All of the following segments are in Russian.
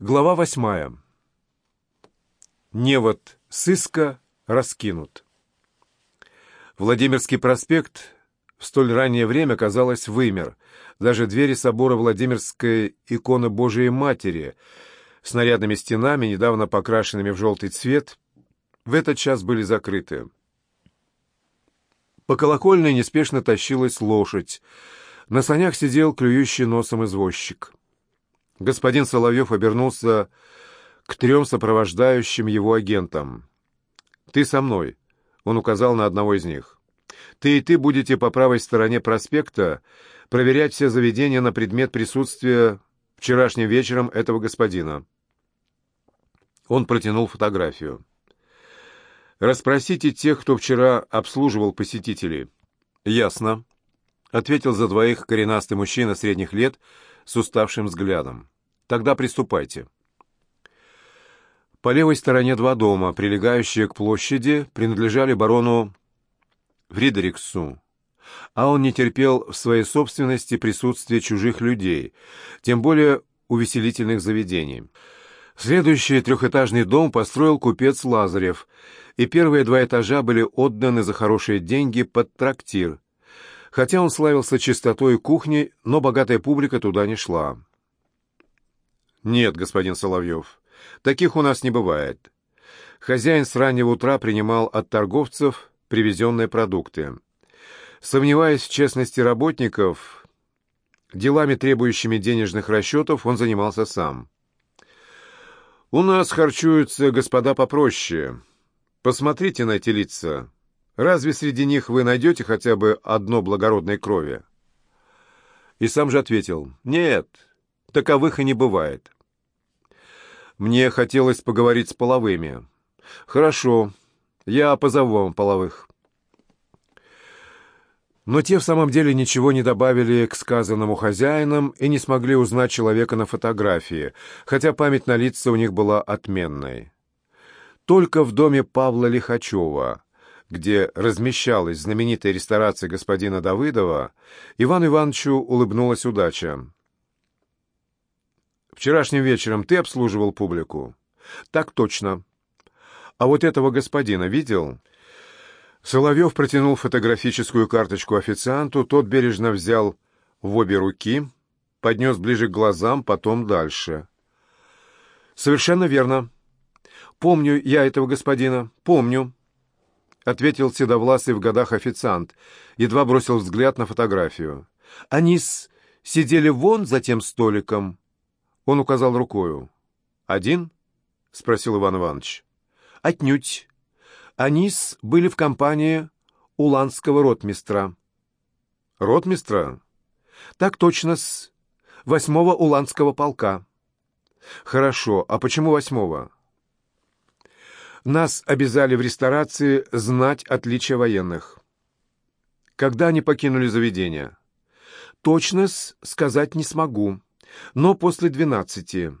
Глава восьмая. Невод сыска раскинут. Владимирский проспект в столь раннее время, казалось, вымер. Даже двери собора Владимирской иконы Божией Матери с нарядными стенами, недавно покрашенными в желтый цвет, в этот час были закрыты. По колокольной неспешно тащилась лошадь. На санях сидел клюющий носом извозчик. Господин Соловьев обернулся к трем сопровождающим его агентам. «Ты со мной», — он указал на одного из них. «Ты и ты будете по правой стороне проспекта проверять все заведения на предмет присутствия вчерашним вечером этого господина». Он протянул фотографию. «Расспросите тех, кто вчера обслуживал посетителей». «Ясно», — ответил за двоих коренастый мужчина средних лет с уставшим взглядом. «Тогда приступайте». По левой стороне два дома, прилегающие к площади, принадлежали барону Фридериксу, а он не терпел в своей собственности присутствия чужих людей, тем более увеселительных заведений. Следующий трехэтажный дом построил купец Лазарев, и первые два этажа были отданы за хорошие деньги под трактир. Хотя он славился чистотой кухни, но богатая публика туда не шла. «Нет, господин Соловьев, таких у нас не бывает». Хозяин с раннего утра принимал от торговцев привезенные продукты. Сомневаясь в честности работников, делами, требующими денежных расчетов, он занимался сам. «У нас харчуются господа попроще. Посмотрите на эти лица. Разве среди них вы найдете хотя бы одно благородной крови?» И сам же ответил, «Нет, таковых и не бывает». Мне хотелось поговорить с половыми. «Хорошо, я позову вам половых». Но те в самом деле ничего не добавили к сказанному хозяинам и не смогли узнать человека на фотографии, хотя память на лица у них была отменной. Только в доме Павла Лихачева, где размещалась знаменитая ресторация господина Давыдова, Иван Ивановичу улыбнулась удача. «Вчерашним вечером ты обслуживал публику?» «Так точно. А вот этого господина видел?» Соловьев протянул фотографическую карточку официанту, тот бережно взял в обе руки, поднес ближе к глазам, потом дальше. «Совершенно верно. Помню я этого господина, помню», — ответил седовласый в годах официант, едва бросил взгляд на фотографию. «Они сидели вон за тем столиком». Он указал рукою. «Один?» — спросил Иван Иванович. «Отнюдь. Анис были в компании уланского ротмистра. Ротмистра? Так точно, с восьмого уланского полка. Хорошо, а почему восьмого? Нас обязали в ресторации знать отличия военных. Когда они покинули заведение? Точно сказать не смогу, но после двенадцати.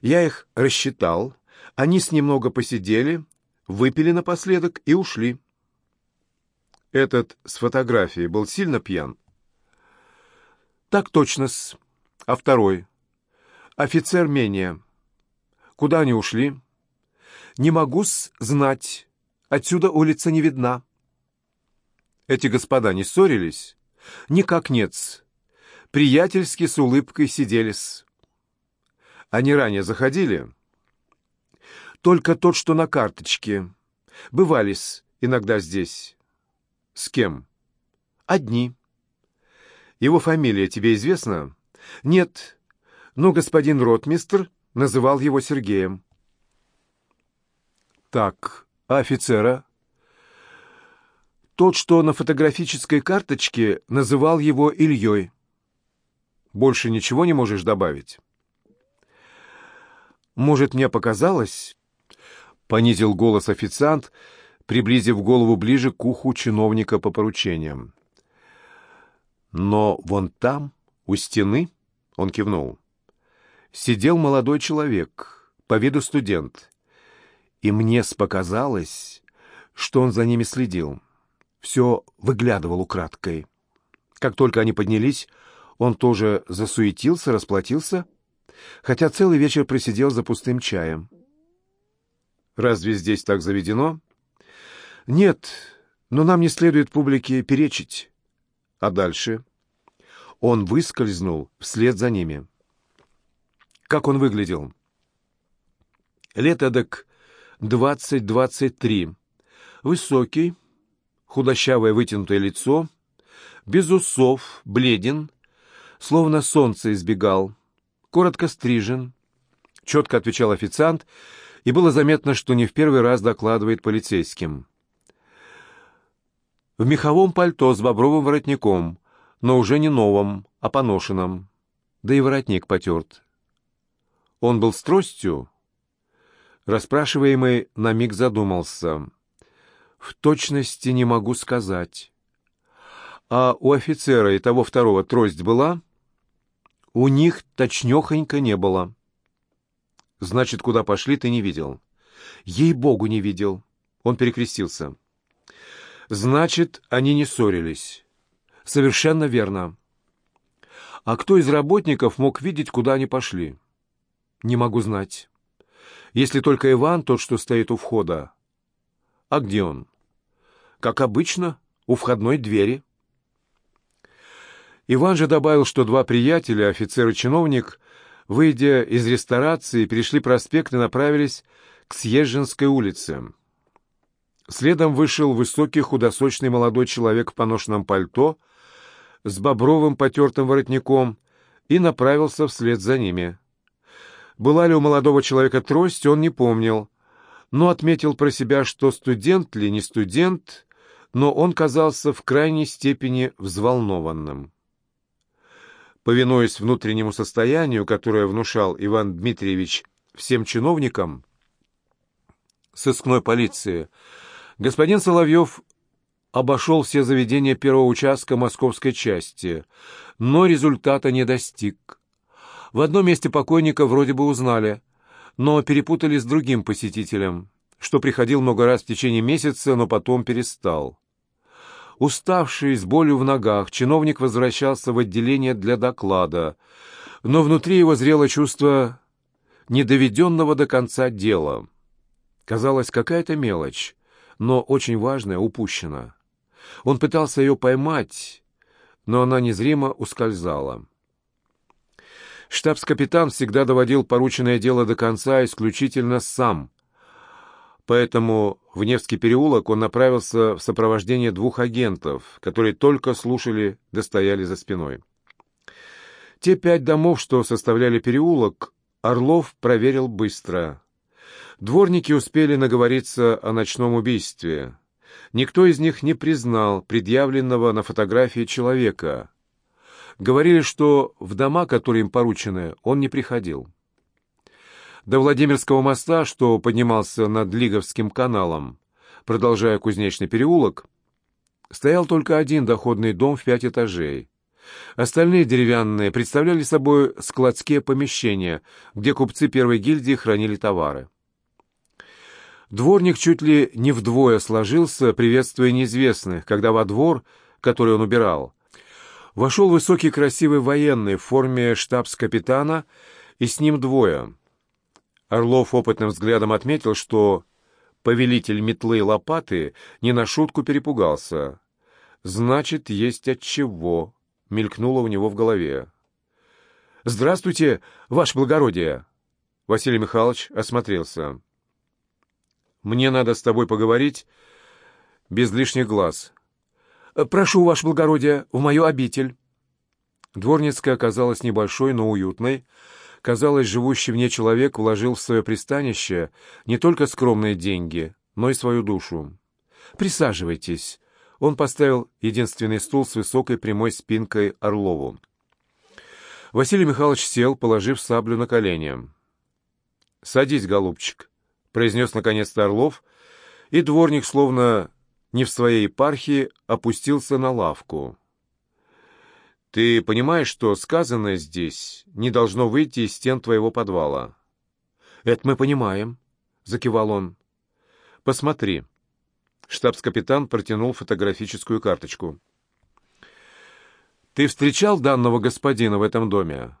Я их рассчитал, они с немного посидели, выпили напоследок и ушли. Этот с фотографией был сильно пьян? Так точно-с. А второй? Офицер менее. Куда они ушли? Не могу-с знать. Отсюда улица не видна. Эти господа не ссорились? Никак нет-с. Приятельски с улыбкой сидели-с. Они ранее заходили? Только тот, что на карточке. Бывались иногда здесь. С кем? Одни. Его фамилия тебе известна? Нет. Но господин ротмистр называл его Сергеем. Так, а офицера? Тот, что на фотографической карточке, называл его Ильей. Больше ничего не можешь добавить? Может, мне показалось, — понизил голос официант, приблизив голову ближе к уху чиновника по поручениям. «Но вон там, у стены», — он кивнул, — сидел молодой человек, по виду студент, и мне показалось, что он за ними следил. Все выглядывал украдкой. Как только они поднялись, он тоже засуетился, расплатился. хотя целый вечер просидел за пустым чаем. Разве здесь так заведено? Нет, но нам не следует публике перечить. А дальше? Он выскользнул вслед за ними. Как он выглядел? Лет эдак двадцать-двадцать три. Высокий, худощавое вытянутое лицо, без усов, бледен, словно солнце избегал, коротко стрижен, четко отвечал официант, и было заметно, что не в первый раз докладывает полицейским. В меховом пальто с бобровым воротником, но уже не новом, а поношенном, да и воротник потерт. Он был с тростью? Расспрашиваемый на миг задумался. В точности не могу сказать. А у офицера и того второго трость была? У них точнёхонько не было. Значит, куда пошли, ты не видел? Ей-богу, не видел. Он перекрестился. Значит, они не ссорились. Совершенно верно. А кто из работников мог видеть, куда они пошли? Не могу знать. Если только Иван, тот, что стоит у входа. А где он? Как обычно, у входной двери. Иван же добавил, что два приятеля, офицер и чиновник, выйдя из ресторации, перешли проспект и направились к Съезженской улице. Следом вышел высокий худосочный молодой человек в поношенном пальто с бобровым потертым воротником и направился вслед за ними. Была ли у молодого человека трость, он не помнил, но отметил про себя, что студент ли, не студент, но он казался в крайней степени взволнованным. Повинуясь внутреннему состоянию, которое внушал Иван Дмитриевич всем чиновникам сыскной полиции, господин Соловьев обошел все заведения первого участка московской части, но результата не достиг. В одном месте покойника вроде бы узнали, но перепутали с другим посетителем, что приходил много раз в течение месяца, но потом перестал. Уставший, с болью в ногах, чиновник возвращался в отделение для доклада, но внутри его зрело чувство недоведенного до конца дела. Казалось, какая-то мелочь, но очень важная упущена. Он пытался ее поймать, но она незримо ускользала. Штабс-капитан всегда доводил порученное дело до конца исключительно сам, Поэтому в Невский переулок он направился в сопровождение двух агентов, которые только слушали да за спиной. Те пять домов, что составляли переулок, Орлов проверил быстро. Дворники успели наговориться о ночном убийстве. Никто из них не признал предъявленного на фотографии человека. Говорили, что в дома, которые им поручены, он не приходил. До Владимирского моста, что поднимался над Лиговским каналом, продолжая Кузнечный переулок, стоял только один доходный дом в пять этажей. Остальные деревянные представляли собой складские помещения, где купцы первой гильдии хранили товары. Дворник чуть ли не вдвое сложился, приветствуя неизвестных, когда во двор, который он убирал, вошел высокий красивый военный в форме штабс-капитана, и с ним двое — Орлов опытным взглядом отметил, что повелитель метлы и лопаты не на шутку перепугался. «Значит, есть от чего», — мелькнуло у него в голове. «Здравствуйте, ваше благородие!» Василий Михайлович осмотрелся. «Мне надо с тобой поговорить без лишних глаз». «Прошу, ваше благородие, в мою обитель». Дворницкая оказалась небольшой, но уютной, — Казалось, живущий в ней человек вложил в свое пристанище не только скромные деньги, но и свою душу. «Присаживайтесь». Он поставил единственный стул с высокой прямой спинкой Орлову. Василий Михайлович сел, положив саблю на колени. «Садись, голубчик», — произнес наконец-то Орлов, и дворник, словно не в своей епархии, опустился на лавку. Ты понимаешь, что сказанное здесь не должно выйти из стен твоего подвала? Это мы понимаем, закивал он. Посмотри. Штабс-капитан протянул фотографическую карточку. Ты встречал данного господина в этом доме?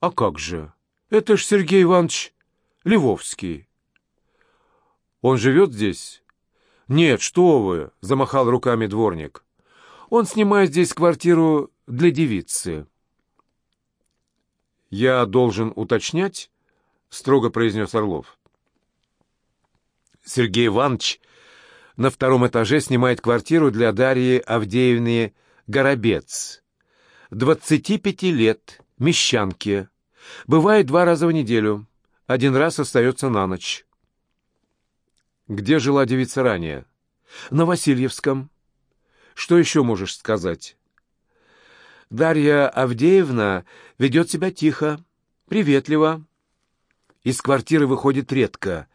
А как же? Это ж Сергей Иванович Львовский. Он живет здесь? Нет, что вы, замахал руками дворник. Он снимает здесь квартиру для девицы. Я должен уточнять, строго произнес Орлов. Сергей Иванович на втором этаже снимает квартиру для Дарьи Авдеевны Горобец. 25 лет, мещанки. Бывает два раза в неделю. Один раз остается на ночь. Где жила девица ранее? На Васильевском. Что еще можешь сказать? Дарья Авдеевна ведет себя тихо, приветливо. Из квартиры выходит редко.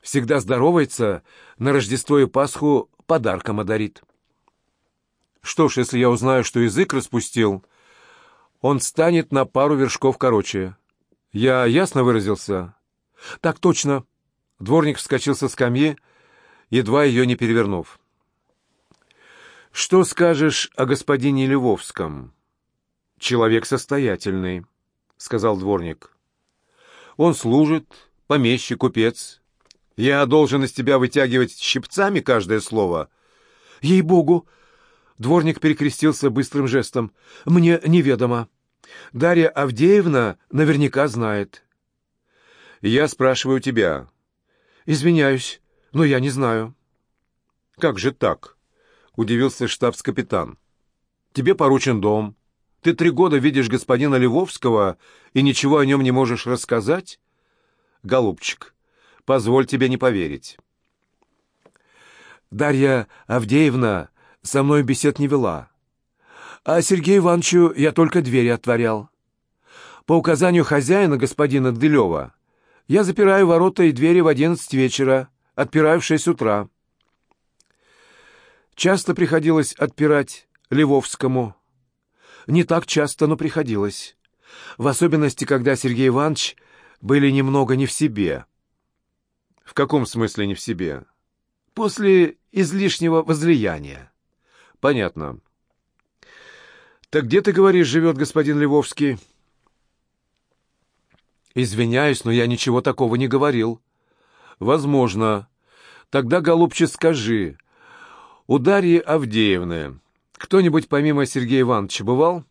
Всегда здоровается, на Рождество и Пасху подарком одарит. Что ж, если я узнаю, что язык распустил, он станет на пару вершков короче. Я ясно выразился? Так точно. Дворник вскочил со скамьи, едва ее не перевернув. Что скажешь о господине Львовском? Человек состоятельный, сказал дворник. Он служит, помещик, купец. Я должен из тебя вытягивать щипцами каждое слово. Ей-богу, Дворник перекрестился быстрым жестом. «Мне неведомо. Дарья Авдеевна наверняка знает». «Я спрашиваю тебя». «Извиняюсь, но я не знаю». «Как же так?» — удивился штабс-капитан. «Тебе поручен дом. Ты три года видишь господина Львовского и ничего о нем не можешь рассказать?» «Голубчик, позволь тебе не поверить». Дарья Авдеевна со мной бесед не вела. А Сергею Ивановичу я только двери отворял. По указанию хозяина, господина Дылева, я запираю ворота и двери в одиннадцать вечера, отпираю в шесть утра. Часто приходилось отпирать Львовскому. Не так часто, но приходилось. В особенности, когда Сергей Иванович были немного не в себе. В каком смысле не в себе? После излишнего возлияния. Понятно. Так где, ты говоришь, живет господин Львовский? Извиняюсь, но я ничего такого не говорил. Возможно. Тогда, голубчик, скажи, у Дарьи Авдеевны кто-нибудь помимо Сергея Ивановича бывал?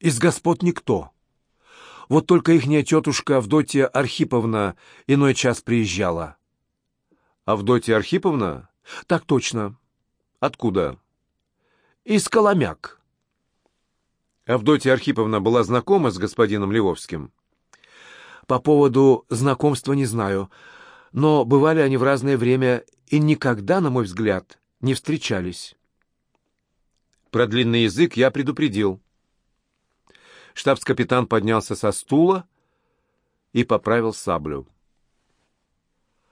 Из господ никто. Вот только ихняя тетушка Авдотья Архиповна иной час приезжала. Авдотья Архиповна? Так точно. Откуда? Из Коломяк. Авдотья Архиповна была знакома с господином Львовским? По поводу знакомства не знаю, но бывали они в разное время и никогда, на мой взгляд, не встречались. Про длинный язык я предупредил. Штабс-капитан поднялся со стула и поправил саблю.